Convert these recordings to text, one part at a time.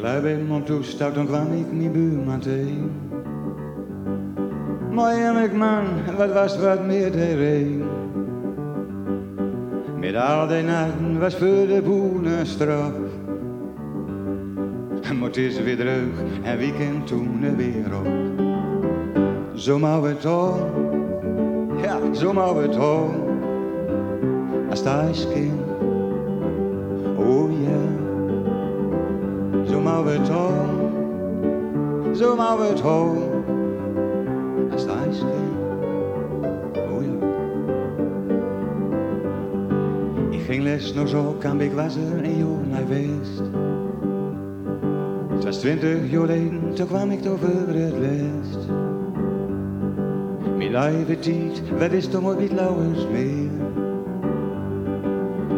liep in mijn toestak, dan kwam ik mijn buurman tegen. Maar eerlijk man, wat was wat meer regen. Met al die nachten was voor de boeren straf. Maar het is weer terug en wie kent toen weer op. Zo maar we toch, ja, zo maar we toch. Als thuiskind, oh ja. Zo maar we toch, zo maar we toch. Als thuiskind, oh ja. Ik ging les nog zo, kan ik was er een naar geweest. Het was twintig jaar geleden, toen kwam ik over het west. Mijn leven tijd, wat is toch mooi wit lauwers meer.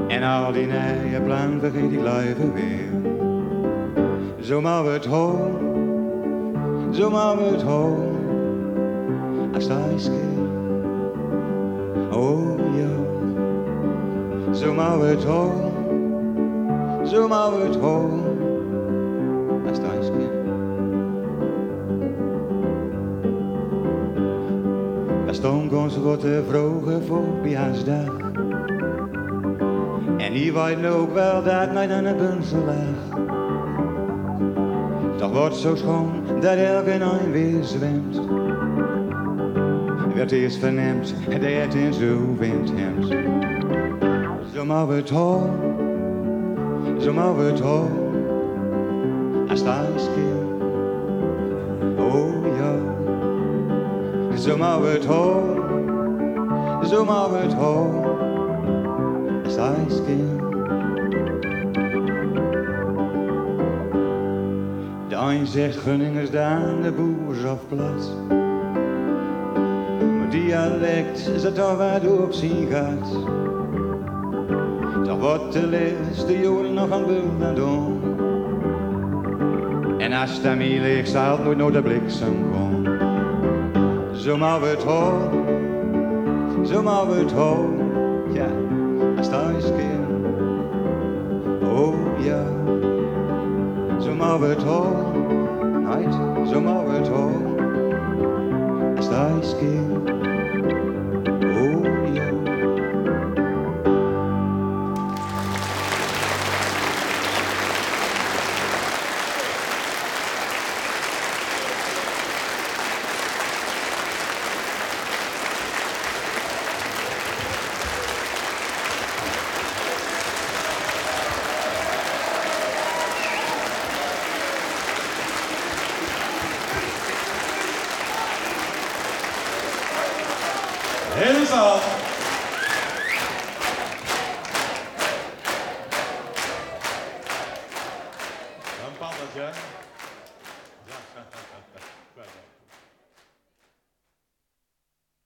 En al die nieuwe plan vergeet ik leven weer. Zo maar we het hoor, zo maar we het hoor. Als hij keer, oh ja. Zo maar we het hoor, zo maar we het hoor. Als hij keer. Daar stond ons wat te vroegen voor Piasdag. En die weet ook wel dat mij dan een bunsel lag. Toch wordt zo schoon dat elke een weer zwemt. Werd eerst verneemd, dat het in zo wind hemt. Zo maar we het hoor, zo maar we het hoor. Als thuis keer, oh ja. Zo maar we het hoor, zo maar we het hoor. Als thuis een zegt Gunningers daar, de boers of plat. Maar dialect is het toch wat op zien gaat. Toch wordt de de joden nog aan doen. En als het aan mij nooit de bliksem komen. Zo maar we het hoor, zo maar we het hoor. Ja, als thuis keer. Oh ja. Zo maar we het Je vais.